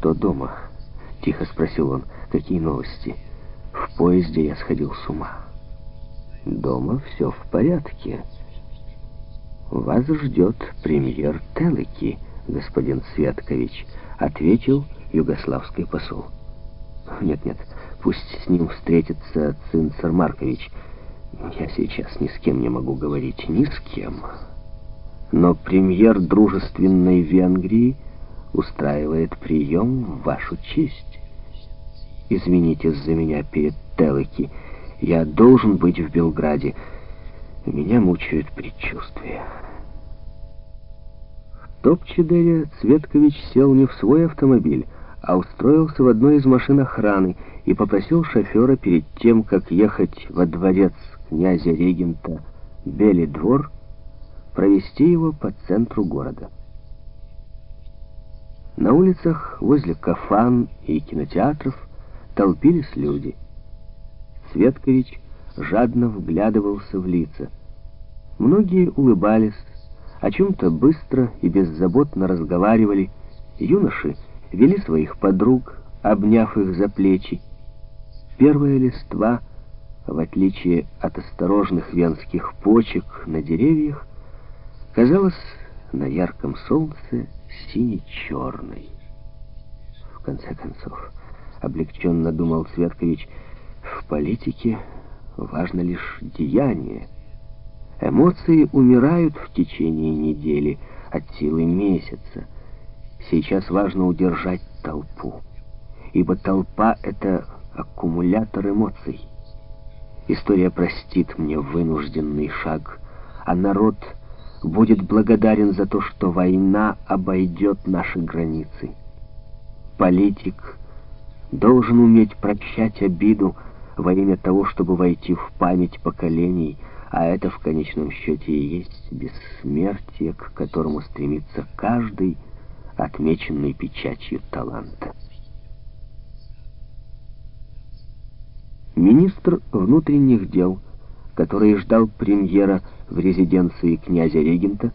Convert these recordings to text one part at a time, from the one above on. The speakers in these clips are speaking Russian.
«Что дома?» — тихо спросил он. «Какие новости?» «В поезде я сходил с ума». «Дома все в порядке. Вас ждет премьер Телеки, господин Светкович», — ответил югославский посол. «Нет-нет, пусть с ним встретится Цинцер Маркович. Я сейчас ни с кем не могу говорить, ни с кем. Но премьер дружественной Венгрии устраивает прием в вашу честь. Извините за меня перед Телеки. Я должен быть в Белграде. Меня мучают предчувствия». В Топчедере Цветкович сел не в свой автомобиль, а устроился в одной из машин охраны и попросил шофера перед тем, как ехать во дворец князя-регента Белый двор, провести его по центру города. На улицах возле кафан и кинотеатров толпились люди. Светкович жадно вглядывался в лица. Многие улыбались, о чем-то быстро и беззаботно разговаривали. Юноши вели своих подруг, обняв их за плечи. Первая листва, в отличие от осторожных венских почек на деревьях, казалась на ярком солнце сине-черной. В конце концов, облегченно думал Светкович, в политике важно лишь деяние. Эмоции умирают в течение недели, от силы месяца. Сейчас важно удержать толпу, ибо толпа — это аккумулятор эмоций. История простит мне вынужденный шаг, а народ будет благодарен за то, что война обойдет наши границы. Политик должен уметь прощать обиду во имя того, чтобы войти в память поколений, а это в конечном счете и есть бессмертие, к которому стремится каждый, отмеченный печатью таланта. Министр внутренних дел, который ждал премьера в резиденции князя-регента,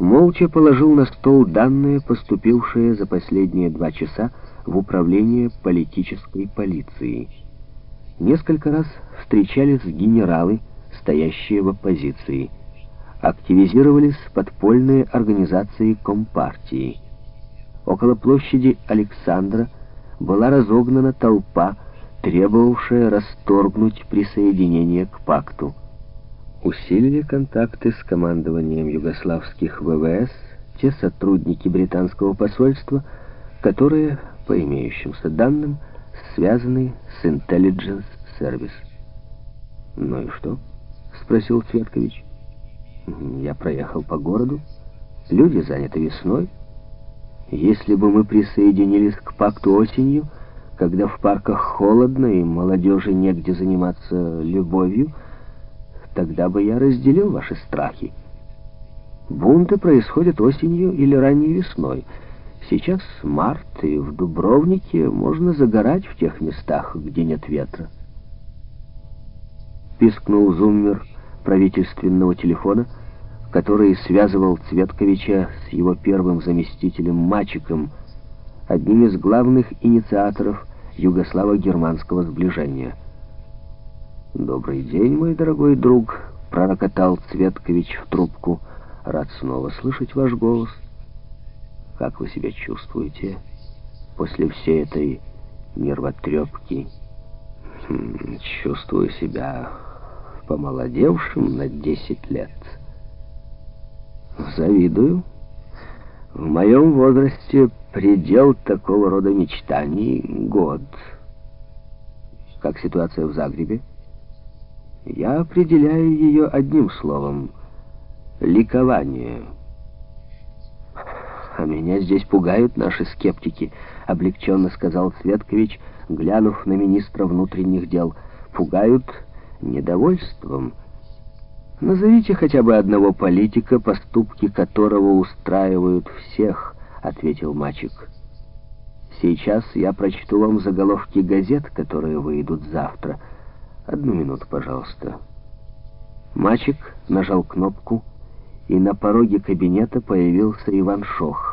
молча положил на стол данные, поступившие за последние два часа в управление политической полицией. Несколько раз встречались генералы, стоящие в оппозиции. Активизировались подпольные организации Компартии. Около площади Александра была разогнана толпа, требовавшая расторгнуть присоединение к пакту. Усилили контакты с командованием югославских ВВС те сотрудники британского посольства, которые, по имеющимся данным, связаны с Intelligence Service. Ну и что? Спросил Цветкович. Я проехал по городу. Люди заняты весной. Если бы мы присоединились к пакту осенью, когда в парках холодно и молодежи негде заниматься любовью, тогда бы я разделил ваши страхи. Бунты происходят осенью или ранней весной. Сейчас март, и в Дубровнике можно загорать в тех местах, где нет ветра. Пискнул зуммер правительственного телефона, который связывал Цветковича с его первым заместителем Мачиком, одним из главных инициаторов югославо-германского сближения. «Добрый день, мой дорогой друг», — пророкотал Цветкович в трубку. «Рад снова слышать ваш голос. Как вы себя чувствуете после всей этой нервотрепки?» хм, «Чувствую себя помолодевшим на десять лет». «Завидую. В моем возрасте предел такого рода мечтаний — год. Как ситуация в Загребе?» Я определяю ее одним словом — ликование. «А меня здесь пугают наши скептики», — облегченно сказал Светкович, глянув на министра внутренних дел. «Пугают недовольством. Назовите хотя бы одного политика, поступки которого устраивают всех», — ответил мальчик. «Сейчас я прочту вам заголовки газет, которые выйдут завтра». Одну минуту, пожалуйста. Мальчик нажал кнопку, и на пороге кабинета появился Иван Шох.